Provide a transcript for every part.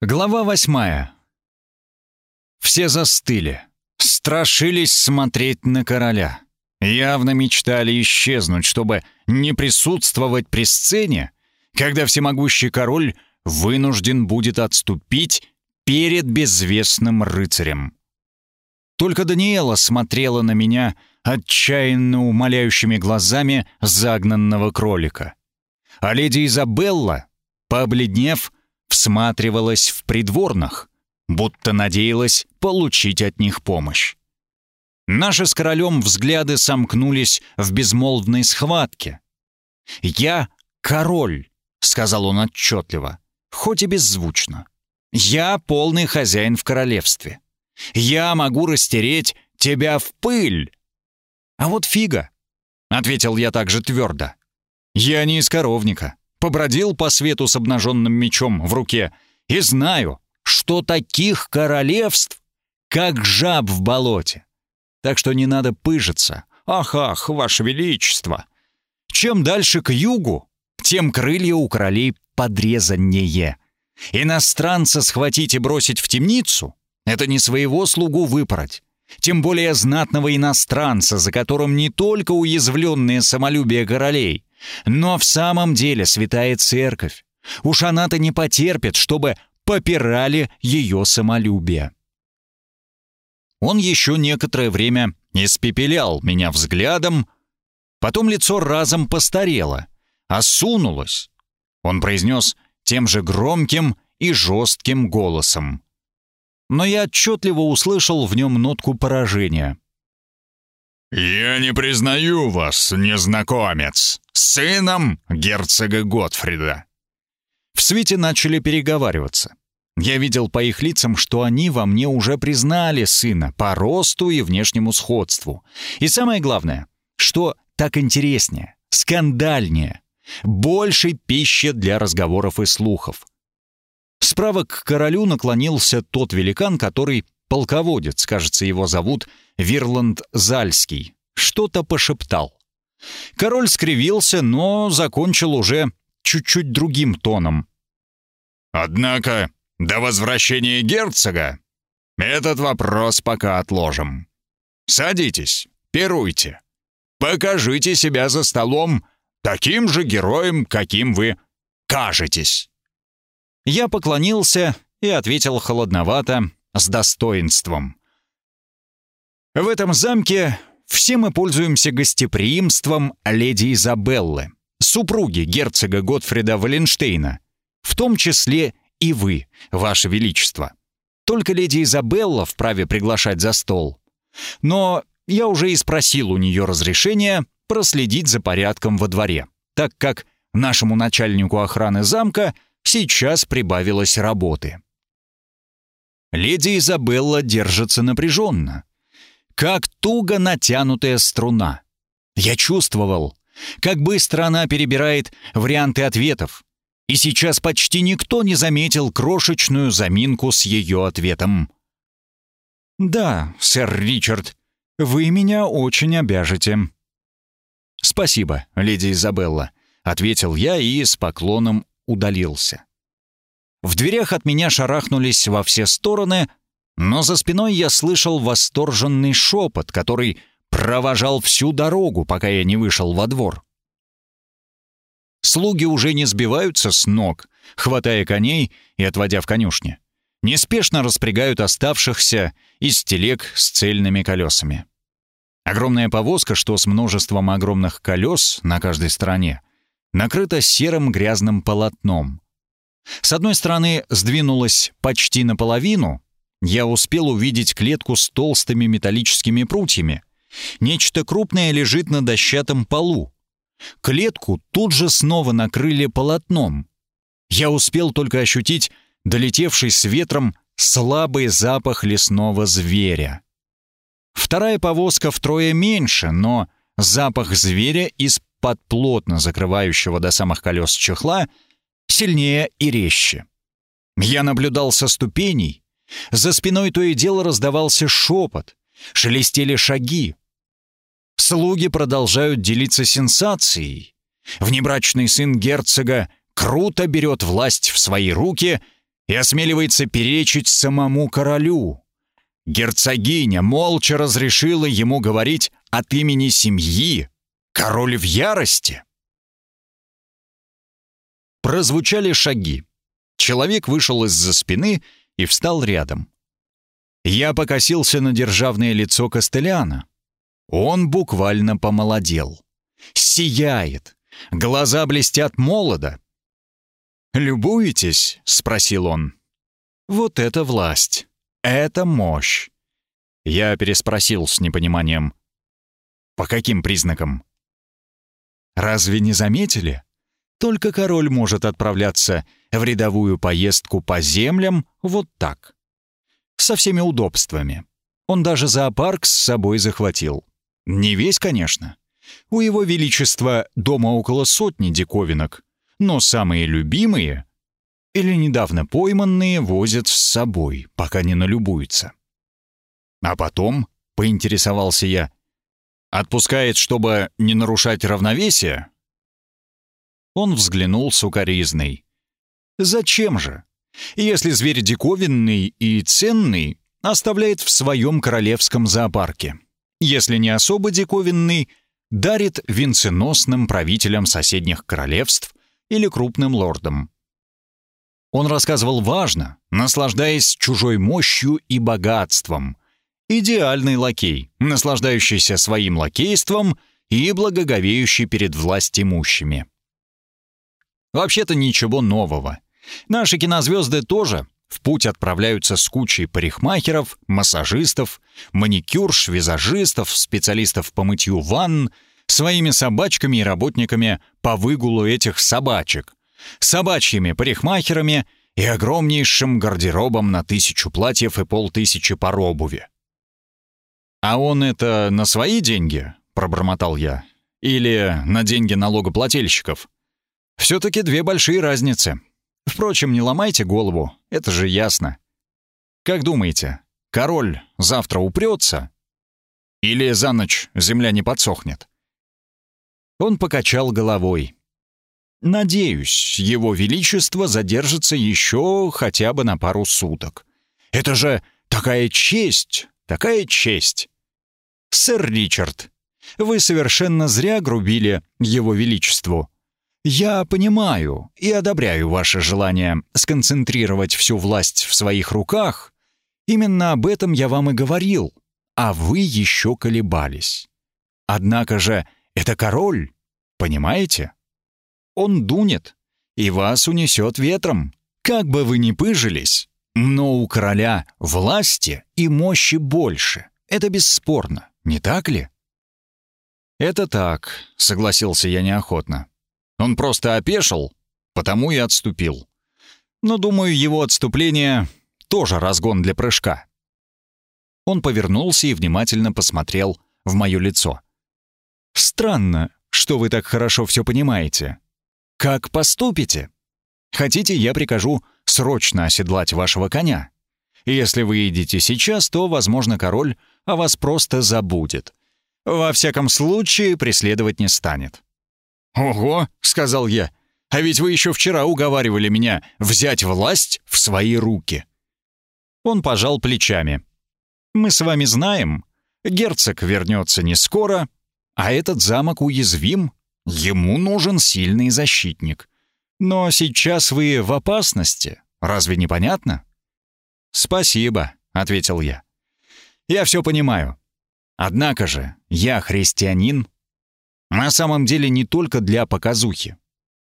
Глава восьмая. Все застыли, страшились смотреть на короля. Явно мечтали исчезнуть, чтобы не присутствовать при сцене, когда всемогущий король вынужден будет отступить перед безвестным рыцарем. Только Даниэла смотрела на меня отчаянно умоляющими глазами загнанного кролика. А леди Изабелла, побледнев, всматривалась в придворных, будто надеялась получить от них помощь. Наши с королем взгляды сомкнулись в безмолвной схватке. «Я король», — сказал он отчетливо, хоть и беззвучно. «Я полный хозяин в королевстве. Я могу растереть тебя в пыль». «А вот фига», — ответил я также твердо. «Я не из коровника побродил по свету с обнаженным мечом в руке и знаю, что таких королевств, как жаб в болоте. Так что не надо пыжиться. Ах-ах, ваше величество! Чем дальше к югу, тем крылья у королей подрезаннее. Иностранца схватить и бросить в темницу — это не своего слугу выпороть, тем более знатного иностранца, за которым не только уязвленное самолюбие королей, но в самом деле святая церковь. Уж она-то не потерпит, чтобы попирали ее самолюбие. Он еще некоторое время испепелял меня взглядом, потом лицо разом постарело, осунулось. Он произнес тем же громким и жестким голосом. Но я отчетливо услышал в нем нотку поражения. «Я не признаю вас, незнакомец, сыном герцога Готфрида». В свете начали переговариваться. Я видел по их лицам, что они во мне уже признали сына по росту и внешнему сходству. И самое главное, что так интереснее, скандальнее, больше пищи для разговоров и слухов. Справа к королю наклонился тот великан, который полководец, кажется, его зовут, Вирланд Зальский, что-то пошептал. Король скривился, но закончил уже чуть-чуть другим тоном. «Однако до возвращения герцога этот вопрос пока отложим. Садитесь, пируйте. Покажите себя за столом таким же героем, каким вы кажетесь». Я поклонился и ответил холодновато, с достоинством. В этом замке все мы пользуемся гостеприимством леди Изабеллы, супруги герцога Готфрида Валенштейна, в том числе и вы, ваше величество. Только леди Изабелла вправе приглашать за стол. Но я уже и спросил у нее разрешения проследить за порядком во дворе, так как нашему начальнику охраны замка сейчас прибавилось работы. Леди Изабелла держится напряженно, как туго натянутая струна. Я чувствовал, как быстро она перебирает варианты ответов, и сейчас почти никто не заметил крошечную заминку с ее ответом. «Да, сэр Ричард, вы меня очень обяжете». «Спасибо, леди Изабелла», — ответил я и с поклоном удалился. В дверях от меня шарахнулись во все стороны, но за спиной я слышал восторженный шепот, который провожал всю дорогу, пока я не вышел во двор. Слуги уже не сбиваются с ног, хватая коней и отводя в конюшне. Неспешно распрягают оставшихся из телег с цельными колесами. Огромная повозка, что с множеством огромных колес на каждой стороне, накрыта серым грязным полотном. С одной стороны сдвинулась почти наполовину, я успел увидеть клетку с толстыми металлическими прутьями. Нечто крупное лежит на дощатом полу. Клетку тут же снова накрыли полотном. Я успел только ощутить долетевший с ветром слабый запах лесного зверя. Вторая повозка втрое меньше, но запах зверя из-под плотно закрывающего до самых колес чехла сильнее и резче. Я наблюдал со ступеней, за спиной то и дело раздавался шепот, шелестели шаги. Слуги продолжают делиться сенсацией. Внебрачный сын герцога круто берет власть в свои руки и осмеливается перечить самому королю. Герцогиня молча разрешила ему говорить от имени семьи. Король в ярости. Прозвучали шаги. Человек вышел из-за спины и встал рядом. Я покосился на державное лицо Костеляна. Он буквально помолодел. Сияет. Глаза блестят молодо. «Любуетесь?» — спросил он. «Вот это власть. Это мощь». Я переспросил с непониманием. «По каким признакам?» «Разве не заметили? Только король может отправляться в рядовую поездку по землям вот так. Со всеми удобствами. Он даже зоопарк с собой захватил. Не весь, конечно. У его величества дома около сотни диковинок, но самые любимые или недавно пойманные возят с собой, пока не налюбуются. А потом, поинтересовался я, отпускает, чтобы не нарушать равновесие? Он взглянул сукоризной. «Зачем же? Если зверь диковинный и ценный, оставляет в своем королевском зоопарке. Если не особо диковинный, дарит венценосным правителям соседних королевств или крупным лордам. Он рассказывал важно, наслаждаясь чужой мощью и богатством. Идеальный лакей, наслаждающийся своим лакейством и благоговеющий перед властимущими. Вообще-то ничего нового. Наши кинозвезды тоже в путь отправляются с кучей парикмахеров, массажистов, маникюрш, визажистов, специалистов по мытью ванн, своими собачками и работниками по выгулу этих собачек, собачьими парикмахерами и огромнейшим гардеробом на тысячу платьев и полтысячи пар обуви. «А он это на свои деньги?» — пробормотал я. «Или на деньги налогоплательщиков?» Все-таки две большие разницы. Впрочем, не ломайте голову, это же ясно. Как думаете, король завтра упрется? Или за ночь земля не подсохнет? Он покачал головой. Надеюсь, его величество задержится еще хотя бы на пару суток. Это же такая честь, такая честь. Сэр Ричард, вы совершенно зря грубили его величеству. Я понимаю и одобряю ваше желание сконцентрировать всю власть в своих руках. Именно об этом я вам и говорил, а вы еще колебались. Однако же это король, понимаете? Он дунет, и вас унесет ветром, как бы вы ни пыжились. Но у короля власти и мощи больше. Это бесспорно, не так ли? «Это так», — согласился я неохотно. Он просто опешил, потому и отступил. Но, думаю, его отступление тоже разгон для прыжка. Он повернулся и внимательно посмотрел в мое лицо. «Странно, что вы так хорошо все понимаете. Как поступите? Хотите, я прикажу срочно оседлать вашего коня? Если вы идете сейчас, то, возможно, король о вас просто забудет. Во всяком случае, преследовать не станет. «Ого!» — сказал я. «А ведь вы еще вчера уговаривали меня взять власть в свои руки». Он пожал плечами. «Мы с вами знаем, герцог вернется не скоро, а этот замок уязвим, ему нужен сильный защитник. Но сейчас вы в опасности, разве не понятно?» «Спасибо», — ответил я. «Я все понимаю. Однако же я христианин, на самом деле не только для показухи.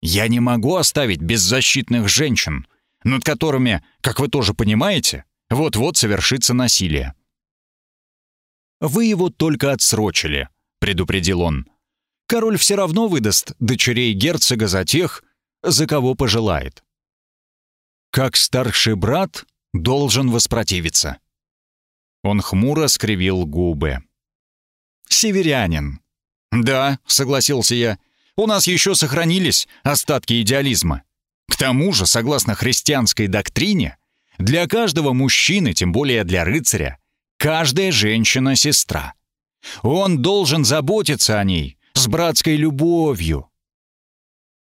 Я не могу оставить беззащитных женщин, над которыми, как вы тоже понимаете, вот-вот совершится насилие. «Вы его только отсрочили», — предупредил он. «Король все равно выдаст дочерей герцога за тех, за кого пожелает. Как старший брат должен воспротивиться». Он хмуро скривил губы. «Северянин, «Да», — согласился я, — «у нас еще сохранились остатки идеализма. К тому же, согласно христианской доктрине, для каждого мужчины, тем более для рыцаря, каждая женщина — сестра. Он должен заботиться о ней с братской любовью».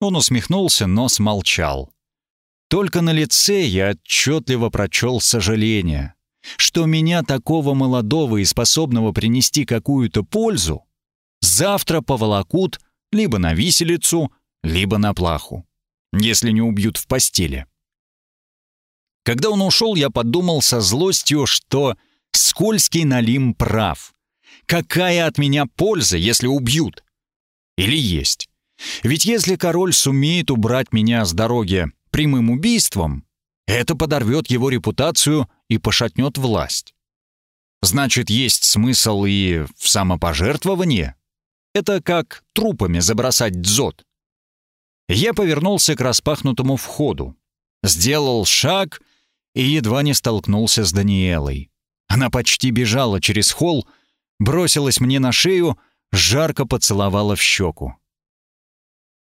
Он усмехнулся, но смолчал. Только на лице я отчетливо прочел сожаление, что меня такого молодого и способного принести какую-то пользу завтра поволокут либо на виселицу, либо на плаху, если не убьют в постели. Когда он ушел, я подумал со злостью, что скользкий Налим прав. Какая от меня польза, если убьют? Или есть? Ведь если король сумеет убрать меня с дороги прямым убийством, это подорвет его репутацию и пошатнет власть. Значит, есть смысл и в самопожертвовании? Это как трупами забросать дзот. Я повернулся к распахнутому входу, сделал шаг и едва не столкнулся с Даниэлой. Она почти бежала через холл, бросилась мне на шею, жарко поцеловала в щеку.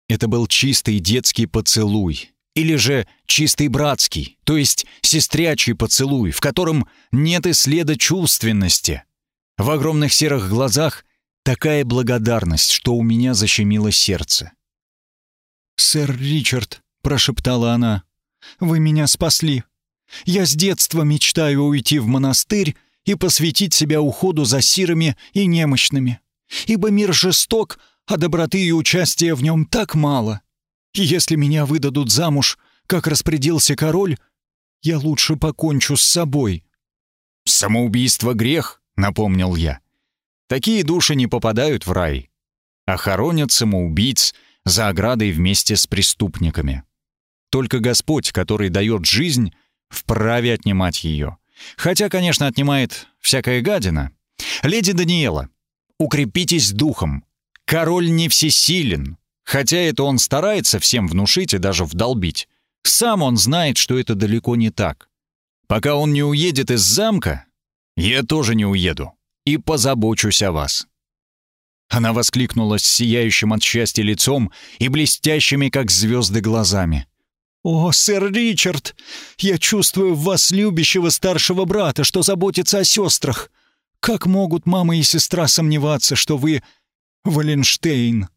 Это был чистый детский поцелуй, или же чистый братский, то есть сестрячий поцелуй, в котором нет и следа чувственности. В огромных серых глазах такая благодарность, что у меня защемило сердце. «Сэр Ричард», — прошептала она, — «вы меня спасли. Я с детства мечтаю уйти в монастырь и посвятить себя уходу за сирами и немощными, ибо мир жесток, а доброты и участия в нем так мало. Если меня выдадут замуж, как распорядился король, я лучше покончу с собой». «Самоубийство — грех», — напомнил я. «Такие души не попадают в рай, а хоронят самоубийц за оградой вместе с преступниками. Только Господь, который дает жизнь, вправе отнимать ее. Хотя, конечно, отнимает всякая гадина. Леди Даниэла, укрепитесь духом. Король не всесилен, хотя это он старается всем внушить и даже вдолбить. Сам он знает, что это далеко не так. Пока он не уедет из замка, я тоже не уеду и позабочусь о вас». Она воскликнула с сияющим от счастья лицом и блестящими, как звезды, глазами. «О, сэр Ричард, я чувствую в вас любящего старшего брата, что заботится о сестрах. Как могут мама и сестра сомневаться, что вы Валенштейн?»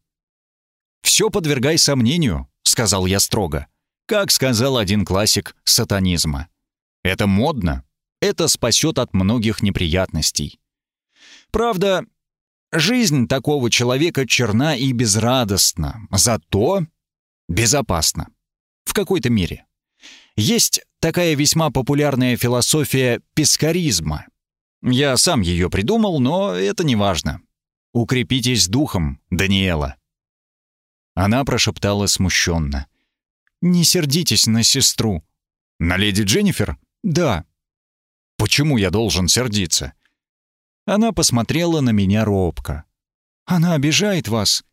«Все подвергай сомнению», — сказал я строго. Как сказал один классик сатанизма. «Это модно. Это спасет от многих неприятностей». Правда, жизнь такого человека черна и безрадостна, зато безопасна. В какой-то мере. Есть такая весьма популярная философия пескаризма. Я сам ее придумал, но это не важно. Укрепитесь духом, Даниэла. Она прошептала смущенно. «Не сердитесь на сестру». «На леди Дженнифер?» «Да». «Почему я должен сердиться?» Она посмотрела на меня робко. «Она обижает вас?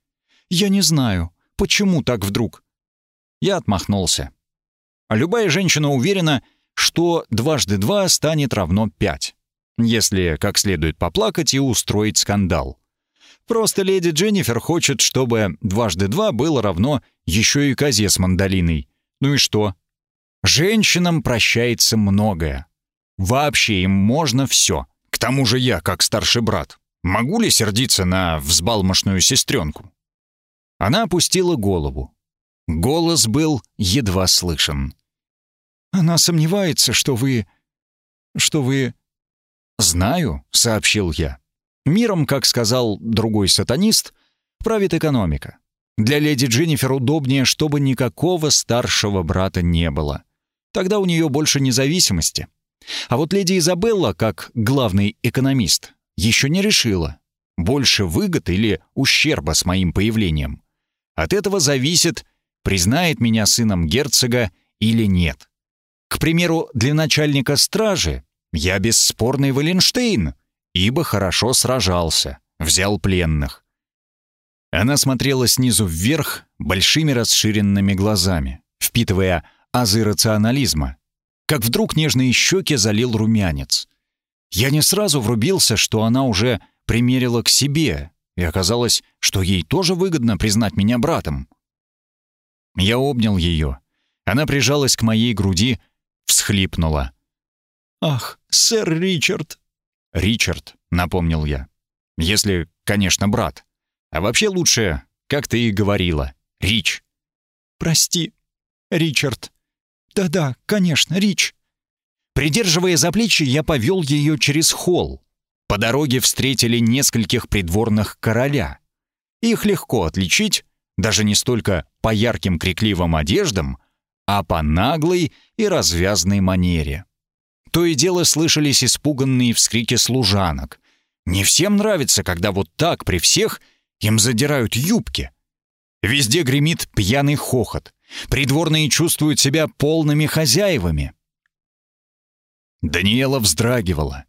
Я не знаю, почему так вдруг?» Я отмахнулся. Любая женщина уверена, что дважды два станет равно пять, если как следует поплакать и устроить скандал. Просто леди Дженнифер хочет, чтобы дважды два было равно еще и козе с мандолиной. Ну и что? Женщинам прощается многое. Вообще им можно все. Тому же я, как старший брат, могу ли сердиться на взбалмошную сестренку? Она опустила голову. Голос был едва слышен. «Она сомневается, что вы... что вы...» «Знаю», — сообщил я. Миром, как сказал другой сатанист, правит экономика. Для леди Дженнифер удобнее, чтобы никакого старшего брата не было. Тогда у нее больше независимости. А вот леди Изабелла, как главный экономист, еще не решила, больше выгод или ущерба с моим появлением. От этого зависит, признает меня сыном герцога или нет. К примеру, для начальника стражи я бесспорный Валенштейн, ибо хорошо сражался, взял пленных. Она смотрела снизу вверх большими расширенными глазами, впитывая азы рационализма, как вдруг нежные щеки залил румянец. Я не сразу врубился, что она уже примерила к себе, и оказалось, что ей тоже выгодно признать меня братом. Я обнял ее. Она прижалась к моей груди, всхлипнула. «Ах, сэр Ричард, «Ричард», — напомнил я. «Если, конечно, брат. А вообще лучше, как ты и говорила, Рич». «Прости, Ричард. «Да-да, конечно, Рич». Придерживая за плечи, я повел ее через холл. По дороге встретили нескольких придворных короля. Их легко отличить, даже не столько по ярким крикливым одеждам, а по наглой и развязной манере. То и дело слышались испуганные вскрики служанок. Не всем нравится, когда вот так при всех им задирают юбки. Везде гремит пьяный хохот. Придворные чувствуют себя полными хозяевами. Даниэла вздрагивала,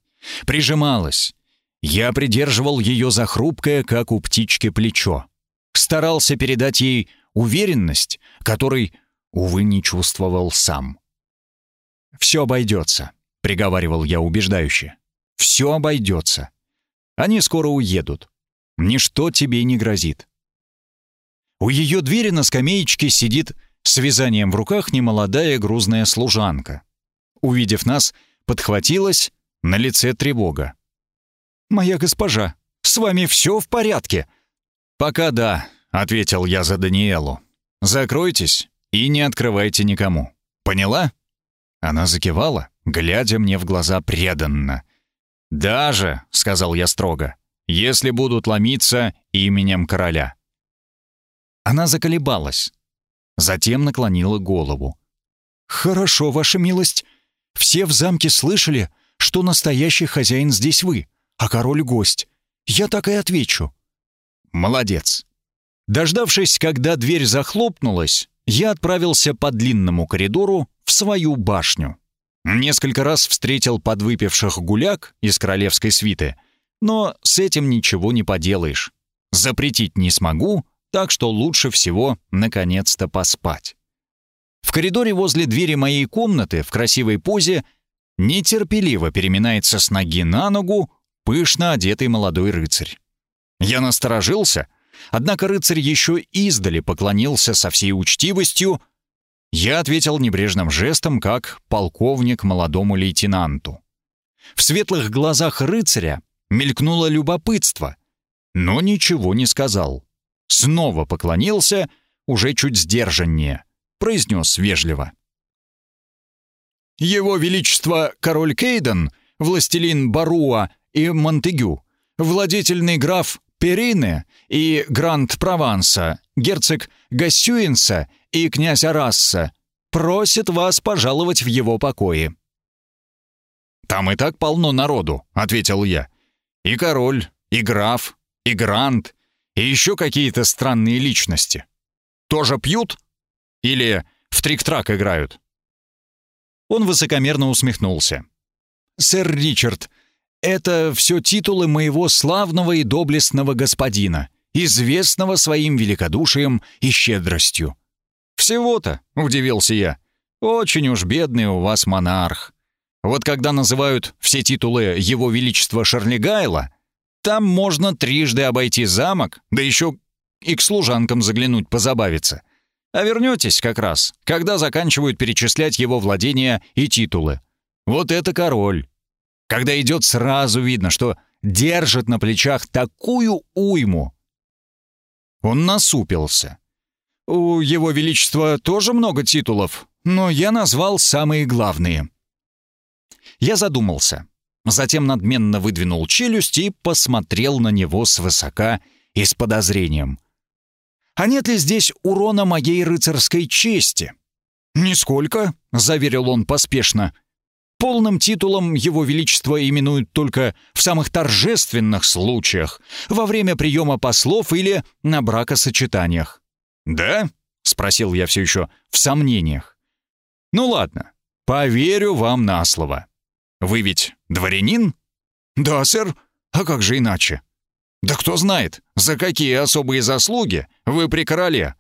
прижималась. Я придерживал ее за хрупкое, как у птички, плечо. Старался передать ей уверенность, которой, увы, не чувствовал сам. «Все обойдется», — приговаривал я убеждающе. «Все обойдется. Они скоро уедут. Ничто тебе не грозит». У ее двери на скамеечке сидит с вязанием в руках немолодая грузная служанка. Увидев нас, подхватилась, на лице тревога. «Моя госпожа, с вами все в порядке?» «Пока да», — ответил я за Даниэлу. «Закройтесь и не открывайте никому. Поняла?» Она закивала, глядя мне в глаза преданно. «Даже», — сказал я строго, — «если будут ломиться именем короля». Она заколебалась, затем наклонила голову. «Хорошо, ваша милость. Все в замке слышали, что настоящий хозяин здесь вы, а король — гость. Я так и отвечу». «Молодец». Дождавшись, когда дверь захлопнулась, я отправился по длинному коридору в свою башню. Несколько раз встретил подвыпивших гуляк из королевской свиты, но с этим ничего не поделаешь. Запретить не смогу, так что лучше всего наконец-то поспать. В коридоре возле двери моей комнаты в красивой позе нетерпеливо переминается с ноги на ногу пышно одетый молодой рыцарь. Я насторожился, однако рыцарь еще издали поклонился со всей учтивостью. Я ответил небрежным жестом, как полковник молодому лейтенанту. В светлых глазах рыцаря мелькнуло любопытство, но ничего не сказал. Снова поклонился, уже чуть сдержаннее, произнес вежливо. «Его Величество король Кейден, властелин Баруа и Монтегю, владетельный граф Перине и Гранд Прованса, герцог Гассюинса и князь Арасса просит вас пожаловать в его покои». «Там и так полно народу», — ответил я. «И король, и граф, и грант, и еще какие-то странные личности. Тоже пьют? Или в трик-трак играют?» Он высокомерно усмехнулся. «Сэр Ричард, это все титулы моего славного и доблестного господина, известного своим великодушием и щедростью. «Всего-то», — удивился я, — «очень уж бедный у вас монарх. Вот когда называют все титулы Его Величества Шарлигайла, там можно трижды обойти замок, да еще и к служанкам заглянуть позабавиться. А вернетесь как раз, когда заканчивают перечислять его владения и титулы. Вот это король. Когда идет, сразу видно, что держит на плечах такую уйму. Он насупился. У его величества тоже много титулов, но я назвал самые главные. Я задумался. Затем надменно выдвинул челюсть и посмотрел на него свысока и с подозрением. «А нет ли здесь урона моей рыцарской чести?» «Нисколько», — заверил он поспешно. Полным титулом его величество именуют только в самых торжественных случаях, во время приема послов или на бракосочетаниях. «Да?» — спросил я все еще в сомнениях. «Ну ладно, поверю вам на слово. Вы ведь дворянин?» «Да, сэр. А как же иначе?» «Да кто знает, за какие особые заслуги вы при короле.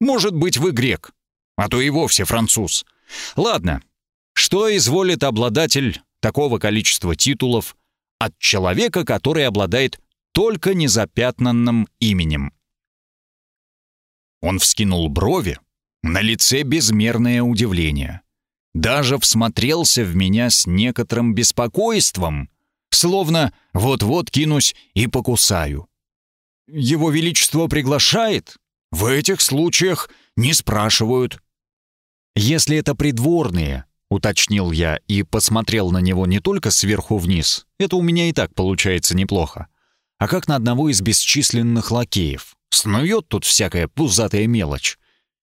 Может быть, вы грек, а то и вовсе француз. Ладно, что изволит обладатель такого количества титулов от человека, который обладает только незапятнанным именем? Он вскинул брови, на лице безмерное удивление. Даже всмотрелся в меня с некоторым беспокойством, словно вот-вот кинусь и покусаю. Его Величество приглашает? В этих случаях не спрашивают. Если это придворные, уточнил я и посмотрел на него не только сверху вниз, это у меня и так получается неплохо, а как на одного из бесчисленных лакеев. Снует тут всякая пузатая мелочь.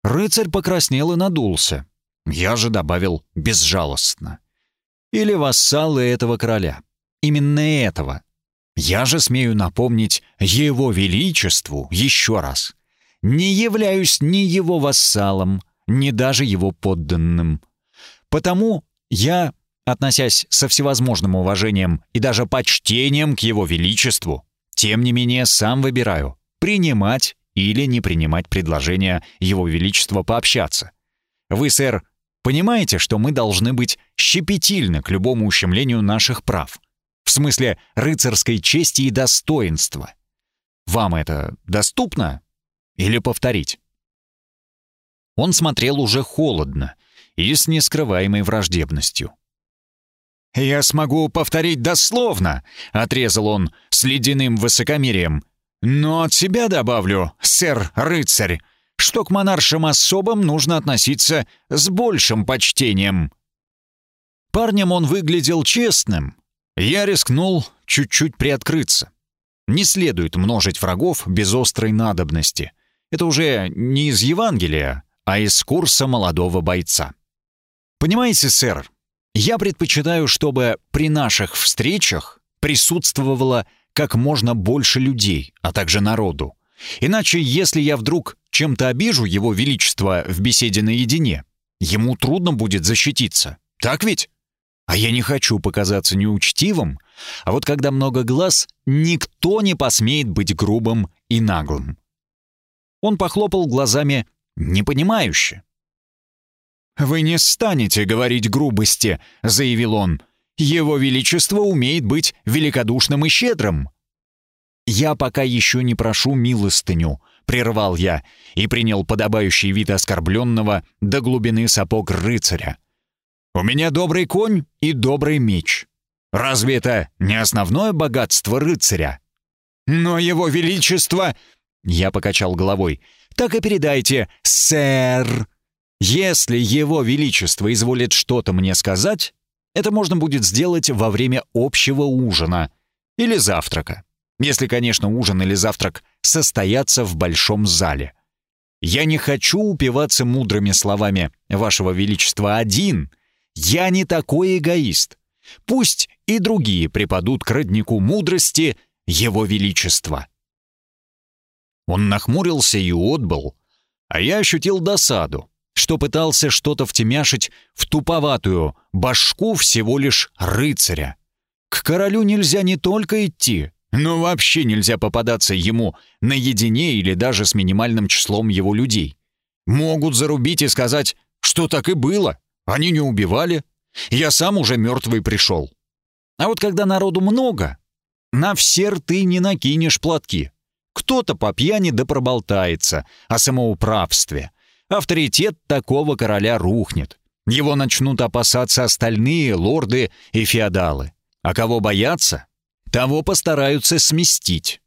Рыцарь покраснел и надулся. Я же добавил безжалостно. Или вассалы этого короля. Именно этого. Я же смею напомнить его величеству еще раз. Не являюсь ни его вассалом, ни даже его подданным. Потому я, относясь со всевозможным уважением и даже почтением к его величеству, тем не менее сам выбираю, принимать или не принимать предложение его величества пообщаться. Вы, сэр, понимаете, что мы должны быть щепетильны к любому ущемлению наших прав? В смысле рыцарской чести и достоинства. Вам это доступно? Или повторить? Он смотрел уже холодно и с нескрываемой враждебностью. «Я смогу повторить дословно», — отрезал он с ледяным высокомерием. «Но от себя добавлю, сэр-рыцарь, что к монаршим особам нужно относиться с большим почтением». Парнем он выглядел честным. Я рискнул чуть-чуть приоткрыться. Не следует множить врагов без острой надобности. Это уже не из Евангелия, а из курса молодого бойца. Понимаете, сэр, я предпочитаю, чтобы при наших встречах присутствовало как можно больше людей, а также народу. Иначе, если я вдруг чем-то обижу его величество в беседе наедине, ему трудно будет защититься. Так ведь? А я не хочу показаться неучтивым, а вот когда много глаз, никто не посмеет быть грубым и наглым. Он похлопал глазами непонимающе. «Вы не станете говорить грубости», — заявил он. «Его Величество умеет быть великодушным и щедрым». «Я пока еще не прошу милостыню», — прервал я и принял подобающий вид оскорбленного до глубины сапог рыцаря. «У меня добрый конь и добрый меч. Разве это не основное богатство рыцаря?» «Но его величество...» — я покачал головой. «Так и передайте, сэр!» Если его величество изволит что-то мне сказать, это можно будет сделать во время общего ужина или завтрака. Если, конечно, ужин или завтрак состоятся в большом зале. Я не хочу упиваться мудрыми словами вашего величества один. Я не такой эгоист. Пусть и другие припадут к роднику мудрости его величества. Он нахмурился и отбыл, а я ощутил досаду что пытался что-то втемяшить в туповатую башку всего лишь рыцаря. К королю нельзя не только идти, но вообще нельзя попадаться ему наедине или даже с минимальным числом его людей. Могут зарубить и сказать, что так и было, они не убивали, я сам уже мертвый пришел. А вот когда народу много, на все рты не накинешь платки. Кто-то по пьяни да проболтается о самоуправстве — авторитет такого короля рухнет. Его начнут опасаться остальные лорды и феодалы. А кого боятся, того постараются сместить.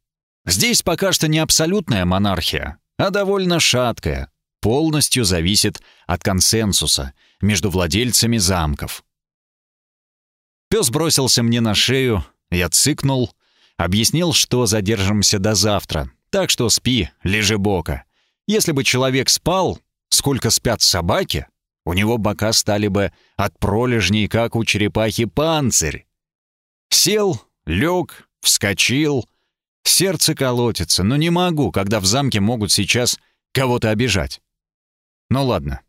Здесь пока что не абсолютная монархия, а довольно шаткая, полностью зависит от консенсуса между владельцами замков. Пес бросился мне на шею, я цыкнул, объяснил, что задержимся до завтра, так что спи, лежи бока. Если бы человек спал, сколько спят собаки, у него бока стали бы от пролежней, как у черепахи, панцирь. Сел, лег, вскочил. Сердце колотится, но не могу, когда в замке могут сейчас кого-то обижать. Ну ладно,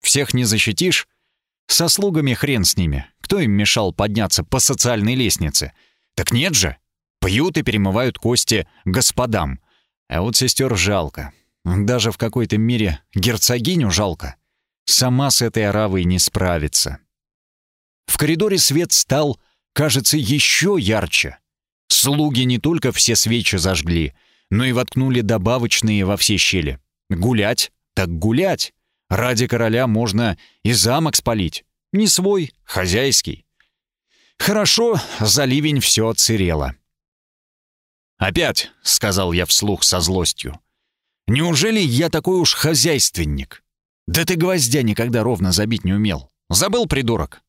всех не защитишь. Со слугами хрен с ними. Кто им мешал подняться по социальной лестнице? Так нет же. Пьют и перемывают кости господам. А вот сестер жалко. Даже в какой-то мере герцогиню жалко. Сама с этой оравой не справится. В коридоре свет стал, кажется, еще ярче. Слуги не только все свечи зажгли, но и воткнули добавочные во все щели. Гулять, так гулять. Ради короля можно и замок спалить. Не свой, хозяйский. Хорошо, за ливень все отсырело. «Опять», — сказал я вслух со злостью, Неужели я такой уж хозяйственник? Да ты гвоздя никогда ровно забить не умел. Забыл, придурок?